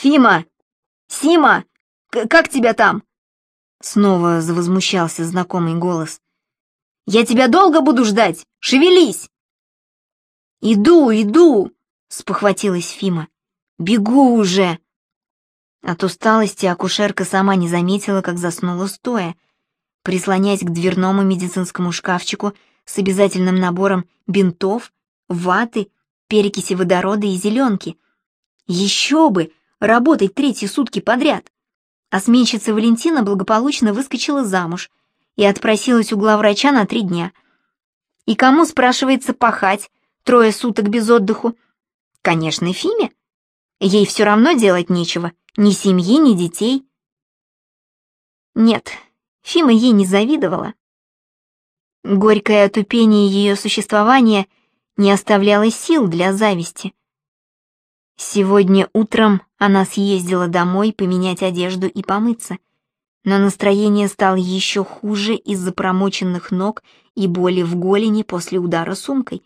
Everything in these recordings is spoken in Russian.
Фима! Сима! Как тебя там?» Снова завозмущался знакомый голос. «Я тебя долго буду ждать! Шевелись!» «Иду, иду!» — спохватилась Фима. «Бегу уже!» От усталости акушерка сама не заметила, как заснула стоя, прислонясь к дверному медицинскому шкафчику с обязательным набором бинтов, ваты, перекиси водорода и зеленки. Еще бы! Работать третьи сутки подряд! А сменщица Валентина благополучно выскочила замуж и отпросилась у главврача на три дня. И кому, спрашивается, пахать трое суток без отдыху? Конечно, Фиме. Ей все равно делать нечего, ни семьи, ни детей. Нет, Фима ей не завидовала. Горькое отупение ее существования не оставляло сил для зависти. Сегодня утром она съездила домой поменять одежду и помыться, но настроение стало еще хуже из-за промоченных ног и боли в голени после удара сумкой.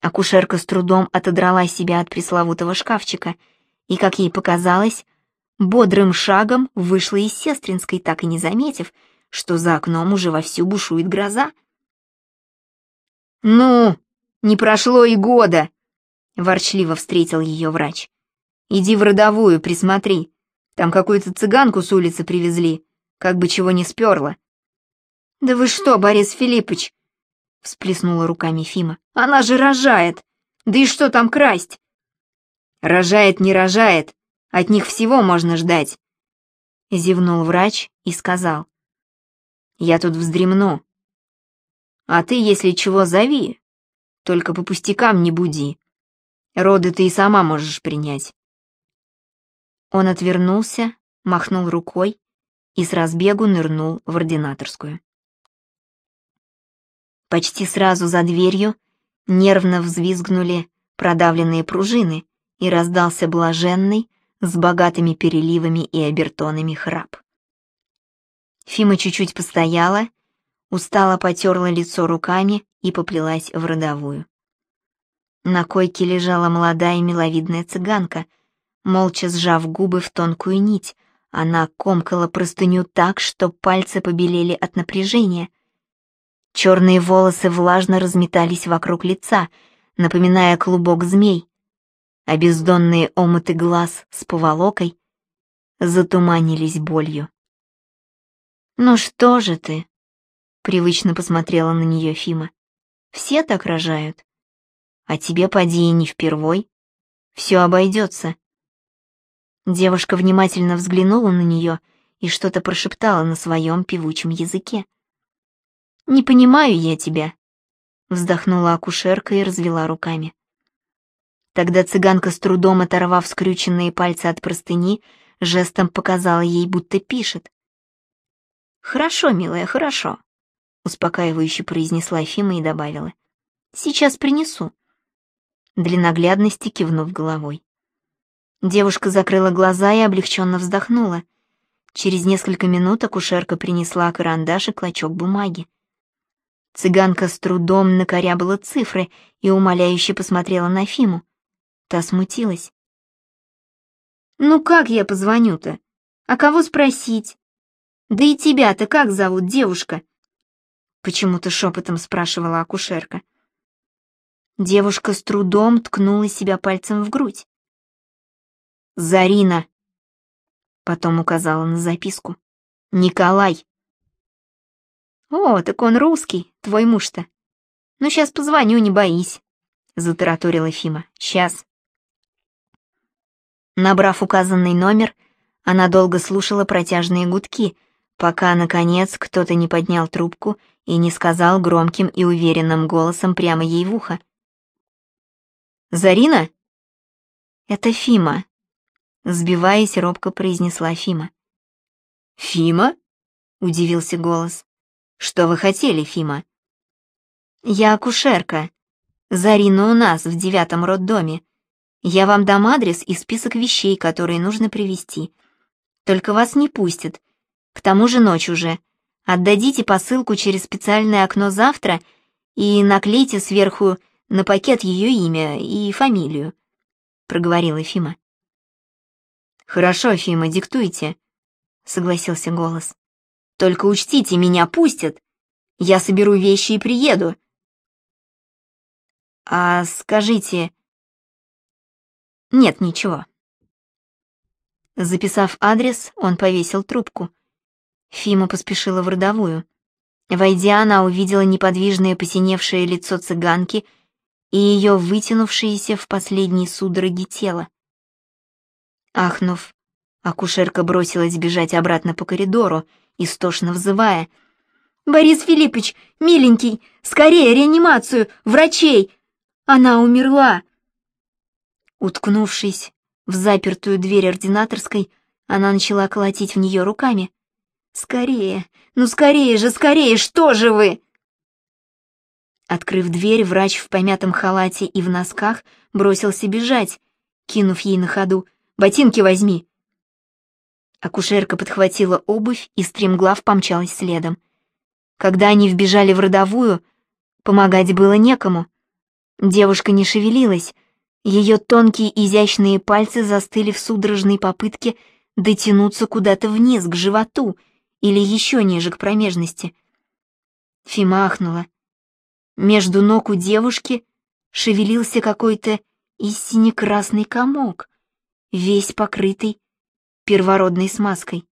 Акушерка с трудом отодрала себя от пресловутого шкафчика и, как ей показалось, бодрым шагом вышла из сестринской, так и не заметив, что за окном уже вовсю бушует гроза. «Ну, не прошло и года!» — ворчливо встретил ее врач. «Иди в родовую, присмотри. Там какую-то цыганку с улицы привезли, как бы чего не сперло». «Да вы что, Борис Филиппович?» — всплеснула руками Фима. «Она же рожает! Да и что там красть?» «Рожает, не рожает, от них всего можно ждать», — зевнул врач и сказал. «Я тут вздремну. А ты, если чего, зови, только по пустякам не буди». Роды ты и сама можешь принять. Он отвернулся, махнул рукой и с разбегу нырнул в ординаторскую. Почти сразу за дверью нервно взвизгнули продавленные пружины и раздался блаженный, с богатыми переливами и обертонами храп. Фима чуть-чуть постояла, устало потерла лицо руками и поплелась в родовую. На койке лежала молодая миловидная цыганка. Молча сжав губы в тонкую нить, она комкала простыню так, что пальцы побелели от напряжения. Черные волосы влажно разметались вокруг лица, напоминая клубок змей, а бездонные омыты глаз с поволокой затуманились болью. «Ну что же ты?» — привычно посмотрела на нее Фима. «Все так рожают?» А тебе, поди, и не впервой. Все обойдется. Девушка внимательно взглянула на нее и что-то прошептала на своем певучем языке. «Не понимаю я тебя», — вздохнула акушерка и развела руками. Тогда цыганка с трудом оторвав скрюченные пальцы от простыни, жестом показала ей, будто пишет. «Хорошо, милая, хорошо», — успокаивающе произнесла Фима и добавила. «Сейчас принесу» для наглядности кивнув головой. Девушка закрыла глаза и облегченно вздохнула. Через несколько минут акушерка принесла карандаш и клочок бумаги. Цыганка с трудом накорябала цифры и умоляюще посмотрела на Фиму. Та смутилась. «Ну как я позвоню-то? А кого спросить? Да и тебя-то как зовут, девушка?» Почему-то шепотом спрашивала акушерка. Девушка с трудом ткнула себя пальцем в грудь. «Зарина!» Потом указала на записку. «Николай!» «О, так он русский, твой муж-то. Ну, сейчас позвоню, не боись», — затараторила Фима. «Сейчас». Набрав указанный номер, она долго слушала протяжные гудки, пока, наконец, кто-то не поднял трубку и не сказал громким и уверенным голосом прямо ей в ухо. Зарина?» «Это Фима», — сбиваясь, робко произнесла Фима. «Фима?» — удивился голос. «Что вы хотели, Фима?» «Я акушерка. Зарина у нас в девятом роддоме. Я вам дам адрес и список вещей, которые нужно привезти. Только вас не пустят. К тому же ночь уже. Отдадите посылку через специальное окно завтра и наклейте сверху на пакет ее имя и фамилию», — проговорила Фима. «Хорошо, Фима, диктуйте», — согласился голос. «Только учтите, меня пустят. Я соберу вещи и приеду». «А скажите...» «Нет, ничего». Записав адрес, он повесил трубку. Фима поспешила в родовую. Войдя, она увидела неподвижное посиневшее лицо цыганки и ее вытянувшееся в последней судороги тело. Ахнув, акушерка бросилась бежать обратно по коридору, истошно взывая. «Борис Филиппович, миленький, скорее реанимацию, врачей! Она умерла!» Уткнувшись в запертую дверь ординаторской, она начала колотить в нее руками. «Скорее! Ну скорее же, скорее! Что же вы?» Открыв дверь, врач в помятом халате и в носках бросился бежать, кинув ей на ходу «Ботинки возьми!» Акушерка подхватила обувь и стремглав помчалась следом. Когда они вбежали в родовую, помогать было некому. Девушка не шевелилась, ее тонкие изящные пальцы застыли в судорожной попытке дотянуться куда-то вниз, к животу или еще ниже, к промежности. Фима ахнула. Между ног у девушки шевелился какой-то истинно красный комок, весь покрытый первородной смазкой.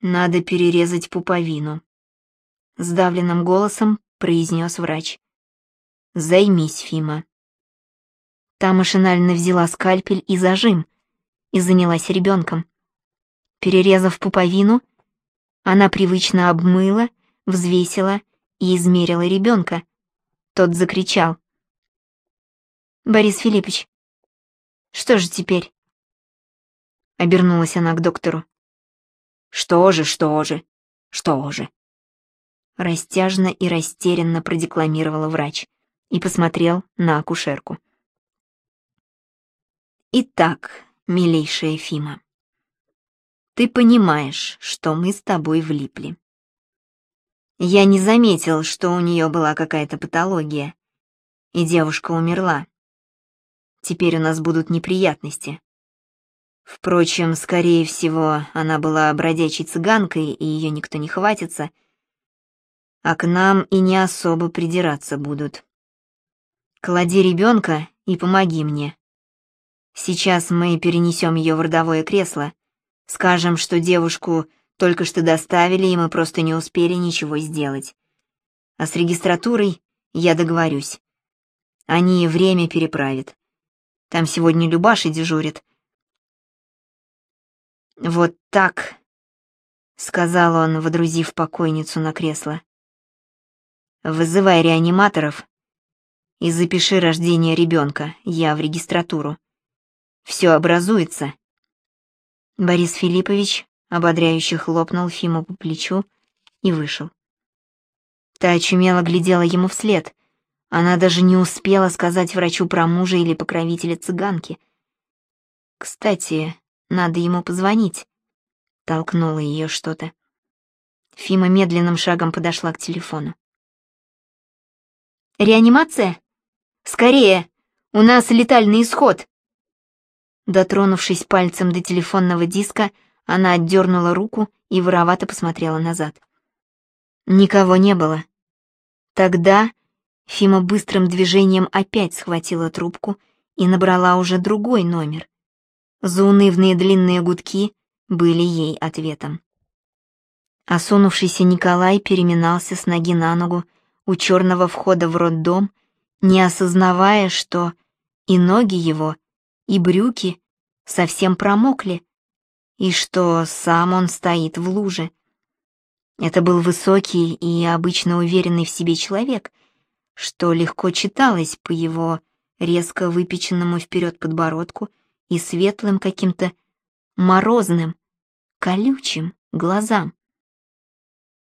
«Надо перерезать пуповину», — сдавленным голосом произнес врач. «Займись, Фима». Та машинально взяла скальпель и зажим и занялась ребенком. Перерезав пуповину, она привычно обмыла, взвесила и измерила ребенка. Тот закричал. «Борис Филиппович, что же теперь?» Обернулась она к доктору. «Что же, что же, что же?» Растяжно и растерянно продекламировала врач и посмотрел на акушерку. Итак, милейшая Фима, ты понимаешь, что мы с тобой влипли. Я не заметил, что у нее была какая-то патология, и девушка умерла. Теперь у нас будут неприятности. Впрочем, скорее всего, она была бродячей цыганкой, и ее никто не хватится, а к нам и не особо придираться будут. Клади ребенка и помоги мне. Сейчас мы перенесем ее в родовое кресло. Скажем, что девушку только что доставили, и мы просто не успели ничего сделать. А с регистратурой я договорюсь. Они время переправят. Там сегодня Любаши дежурит. «Вот так», — сказал он, водрузив покойницу на кресло. «Вызывай реаниматоров и запиши рождение ребенка, я в регистратуру все образуется. Борис Филиппович ободряюще хлопнул Фиму по плечу и вышел. Та очумело глядела ему вслед. Она даже не успела сказать врачу про мужа или покровителя цыганки. «Кстати, надо ему позвонить», — толкнуло ее что-то. Фима медленным шагом подошла к телефону. «Реанимация? Скорее! У нас летальный исход!» Дотронувшись пальцем до телефонного диска, она отдернула руку и воровато посмотрела назад. Никого не было. Тогда Фима быстрым движением опять схватила трубку и набрала уже другой номер. Заунывные длинные гудки были ей ответом. Осунувшийся Николай переминался с ноги на ногу у черного входа в роддом, не осознавая, что и ноги его и брюки совсем промокли, и что сам он стоит в луже. Это был высокий и обычно уверенный в себе человек, что легко читалось по его резко выпеченному вперед подбородку и светлым каким-то морозным, колючим глазам.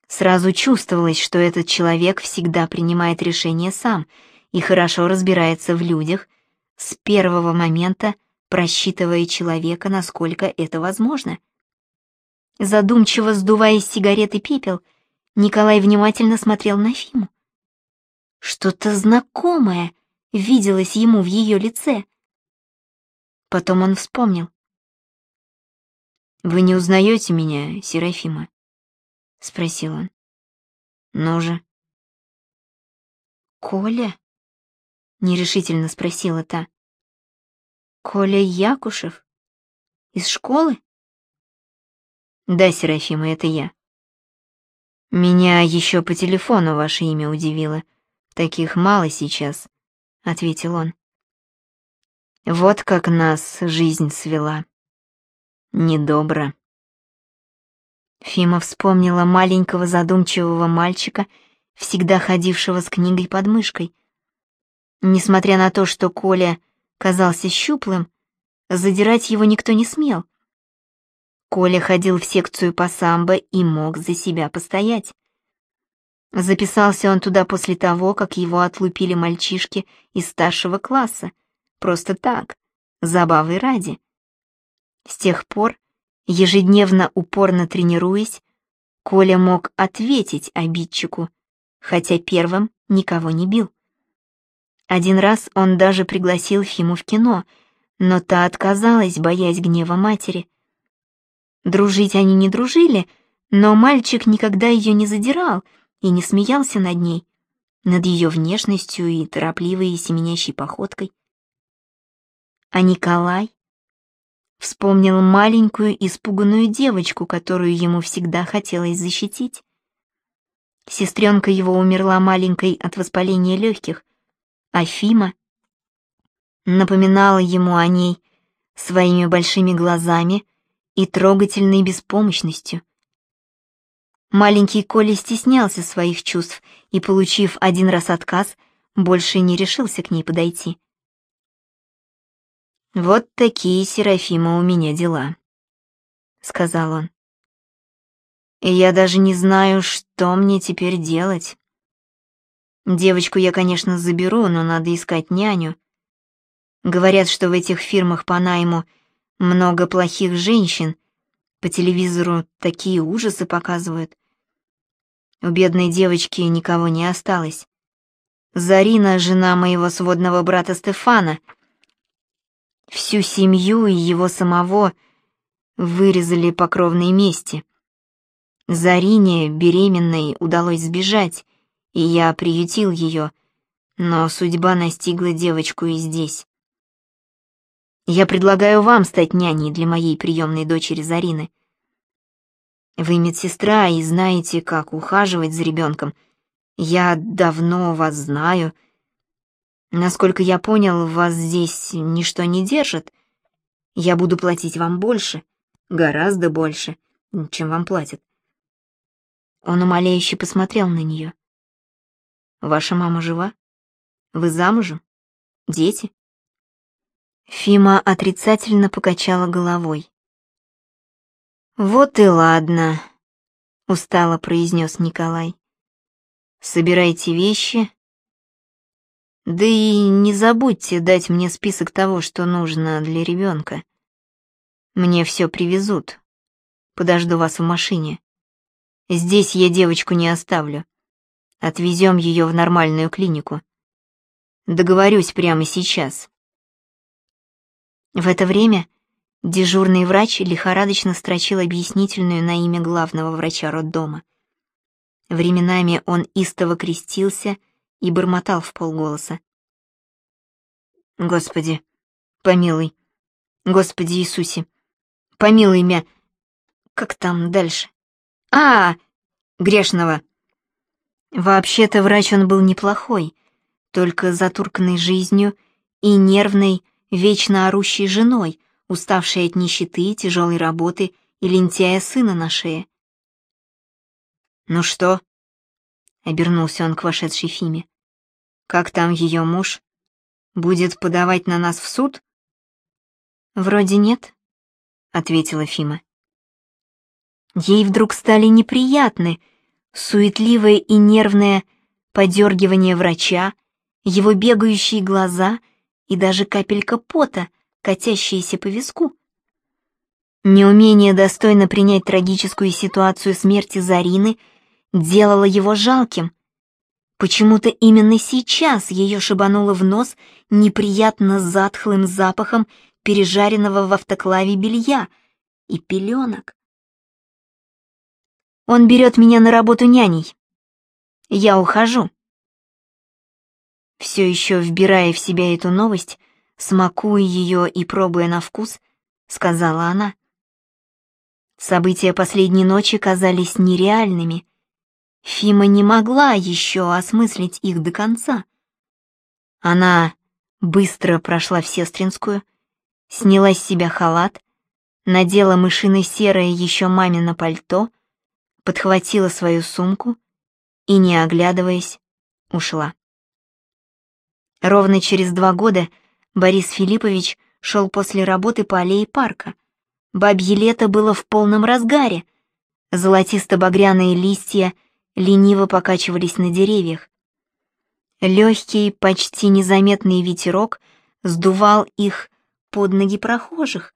Сразу чувствовалось, что этот человек всегда принимает решения сам и хорошо разбирается в людях, с первого момента просчитывая человека, насколько это возможно. Задумчиво сдувая из сигареты пепел, Николай внимательно смотрел на Фиму. Что-то знакомое виделось ему в ее лице. Потом он вспомнил. «Вы не узнаете меня, Серафима?» — спросил он. «Ну же». «Коля?» — нерешительно спросила та. «Коля Якушев? Из школы?» «Да, Серафима, это я». «Меня еще по телефону ваше имя удивило. Таких мало сейчас», — ответил он. «Вот как нас жизнь свела. Недобро». Фима вспомнила маленького задумчивого мальчика, всегда ходившего с книгой под мышкой. Несмотря на то, что Коля казался щуплым, задирать его никто не смел. Коля ходил в секцию по самбо и мог за себя постоять. Записался он туда после того, как его отлупили мальчишки из старшего класса. Просто так, забавы ради. С тех пор Ежедневно упорно тренируясь, Коля мог ответить обидчику, хотя первым никого не бил. Один раз он даже пригласил Фиму в кино, но та отказалась, боясь гнева матери. Дружить они не дружили, но мальчик никогда ее не задирал и не смеялся над ней, над ее внешностью и торопливой и семенящей походкой. А Николай Вспомнил маленькую испуганную девочку, которую ему всегда хотелось защитить. Сестренка его умерла маленькой от воспаления легких, а Фима напоминала ему о ней своими большими глазами и трогательной беспомощностью. Маленький Коля стеснялся своих чувств и, получив один раз отказ, больше не решился к ней подойти. «Вот такие, Серафима, у меня дела», — сказал он. «И я даже не знаю, что мне теперь делать. Девочку я, конечно, заберу, но надо искать няню. Говорят, что в этих фирмах по найму много плохих женщин, по телевизору такие ужасы показывают. У бедной девочки никого не осталось. Зарина, жена моего сводного брата Стефана — Всю семью и его самого вырезали по кровной мести. Зарине, беременной, удалось сбежать, и я приютил ее, но судьба настигла девочку и здесь. Я предлагаю вам стать няней для моей приемной дочери Зарины. Вы медсестра и знаете, как ухаживать за ребенком. Я давно вас знаю, — Насколько я понял, вас здесь ничто не держит. Я буду платить вам больше, гораздо больше, чем вам платят. Он умоляюще посмотрел на нее. Ваша мама жива? Вы замужем? Дети? Фима отрицательно покачала головой. «Вот и ладно», — устало произнес Николай. «Собирайте вещи, да и не забудьте дать мне список того, что нужно для ребенка. Мне все привезут. Подожду вас в машине. Здесь я девочку не оставлю. Отвезем ее в нормальную клинику. Договорюсь прямо сейчас. В это время дежурный врач лихорадочно строчил объяснительную на имя главного врача роддома. Временами он истово крестился и бормотал в полголоса. «Господи, помилуй, Господи Иисусе, помилуй меня, как там дальше? А, грешного!» Вообще-то врач он был неплохой, только затурканной жизнью и нервной, вечно орущей женой, уставшей от нищеты, тяжелой работы и лентяя сына на шее. «Ну что?» — обернулся он к вошедшей Фиме. Как там ее муж? Будет подавать на нас в суд? Вроде нет, ответила Фима. Ей вдруг стали неприятны суетливое и нервное подергивание врача, его бегающие глаза и даже капелька пота, катящаяся по виску. Неумение достойно принять трагическую ситуацию смерти Зарины делало его жалким, Почему-то именно сейчас ее шибануло в нос неприятно затхлым запахом пережаренного в автоклаве белья, и пеленок. Он берет меня на работу няней. Я ухожу. Все еще вбирая в себя эту новость, смакуя ее и пробуя на вкус, сказала она. События последней ночи казались нереальными. Фима не могла еще осмыслить их до конца. Она быстро прошла в сестринскую, сняла с себя халат, надела мышино-серое еще мамино пальто, подхватила свою сумку и, не оглядываясь, ушла. Ровно через два года Борис Филиппович шел после работы по аллее парка. Бабье лето было в полном разгаре. Золотисто-багряные листья лениво покачивались на деревьях. Легкий, почти незаметный ветерок сдувал их под ноги прохожих,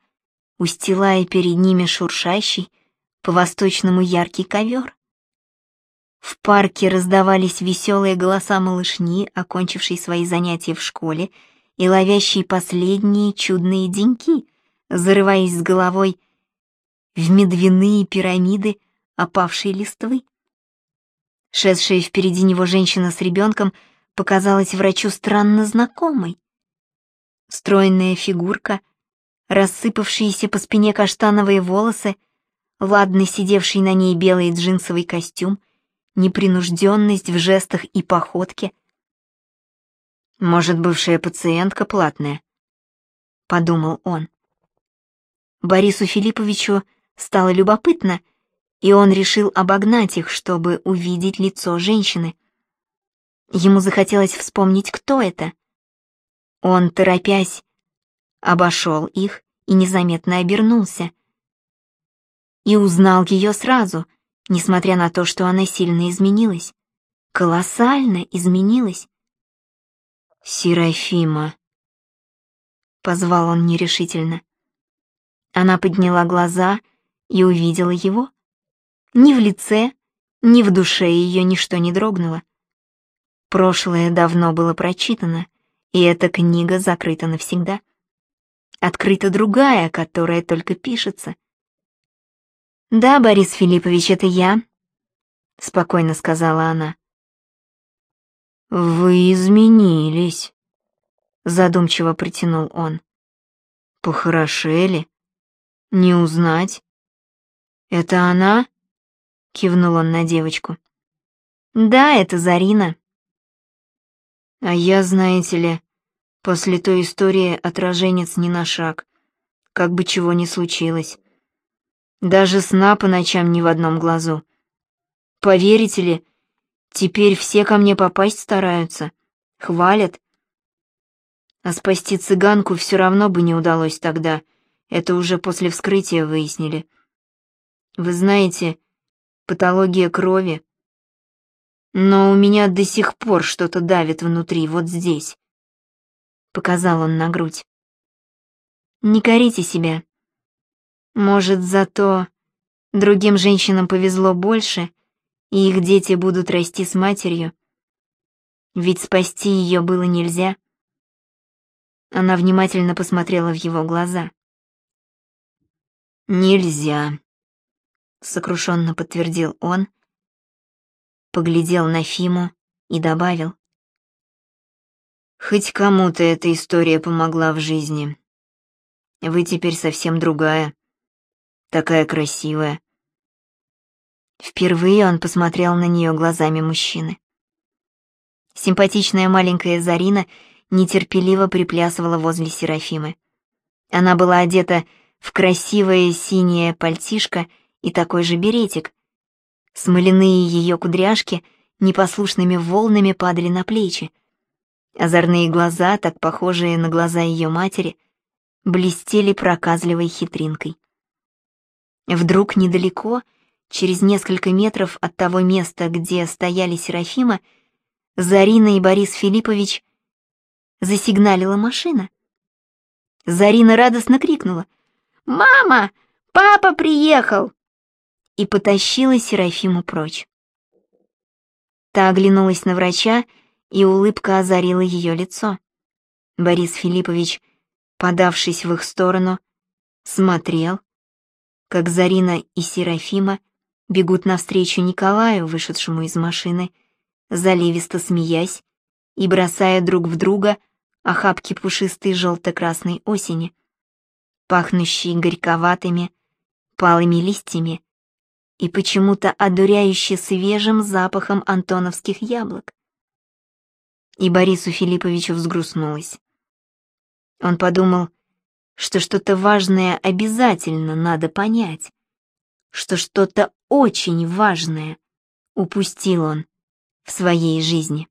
устилая перед ними шуршащий, по-восточному яркий ковер. В парке раздавались веселые голоса малышни, окончившей свои занятия в школе, и ловящие последние чудные деньки, зарываясь с головой в медвяные пирамиды опавшей листвы. Шедшая впереди него женщина с ребенком показалась врачу странно знакомой. Стройная фигурка, рассыпавшиеся по спине каштановые волосы, ладно сидевший на ней белый джинсовый костюм, непринужденность в жестах и походке. Может, бывшая пациентка платная? Подумал он. Борису Филипповичу стало любопытно, и он решил обогнать их, чтобы увидеть лицо женщины. Ему захотелось вспомнить, кто это. Он, торопясь, обошел их и незаметно обернулся и узнал ее сразу, несмотря на то, что она сильно изменилась. Колоссально изменилась. «Серафима», — позвал он нерешительно. Она подняла глаза и увидела его. Ни в лице, ни в душе ее ничто не дрогнуло. Прошлое давно было прочитано, и эта книга закрыта навсегда. Открыта другая, которая только пишется — «Да, Борис Филиппович, это я», — спокойно сказала она. «Вы изменились», — задумчиво протянул он. «Похорошели? Не узнать?» «Это она?» — кивнул он на девочку. «Да, это Зарина». «А я, знаете ли, после той истории отраженец не на шаг, как бы чего ни случилось». Даже сна по ночам ни в одном глазу. Поверите ли, теперь все ко мне попасть стараются, хвалят. А спасти цыганку все равно бы не удалось тогда, это уже после вскрытия выяснили. Вы знаете, патология крови. Но у меня до сих пор что-то давит внутри, вот здесь. Показал он на грудь. Не корите себя. Может, зато другим женщинам повезло больше, и их дети будут расти с матерью? Ведь спасти ее было нельзя. Она внимательно посмотрела в его глаза. «Нельзя», — сокрушенно подтвердил он, поглядел на Фиму и добавил. «Хоть кому-то эта история помогла в жизни. Вы теперь совсем другая такая красивая». Впервые он посмотрел на нее глазами мужчины. Симпатичная маленькая Зарина нетерпеливо приплясывала возле Серафимы. Она была одета в красивое синее пальтишко и такой же беретик. Смоляные ее кудряшки непослушными волнами падали на плечи. Озорные глаза, так похожие на глаза ее матери, блестели проказливой хитринкой. Вдруг недалеко, через несколько метров от того места, где стояли Серафима, Зарина и Борис Филиппович засигналила машина. Зарина радостно крикнула «Мама! Папа приехал!» и потащила Серафиму прочь. Та оглянулась на врача, и улыбка озарила ее лицо. Борис Филиппович, подавшись в их сторону, смотрел, как Зарина и Серафима бегут навстречу Николаю, вышедшему из машины, заливисто смеясь и бросая друг в друга охапки пушистой желто-красной осени, пахнущие горьковатыми, палыми листьями и почему-то одуряюще свежим запахом антоновских яблок. И Борису Филипповичу взгрустнулось. Он подумал, что что-то важное обязательно надо понять, что что-то очень важное упустил он в своей жизни.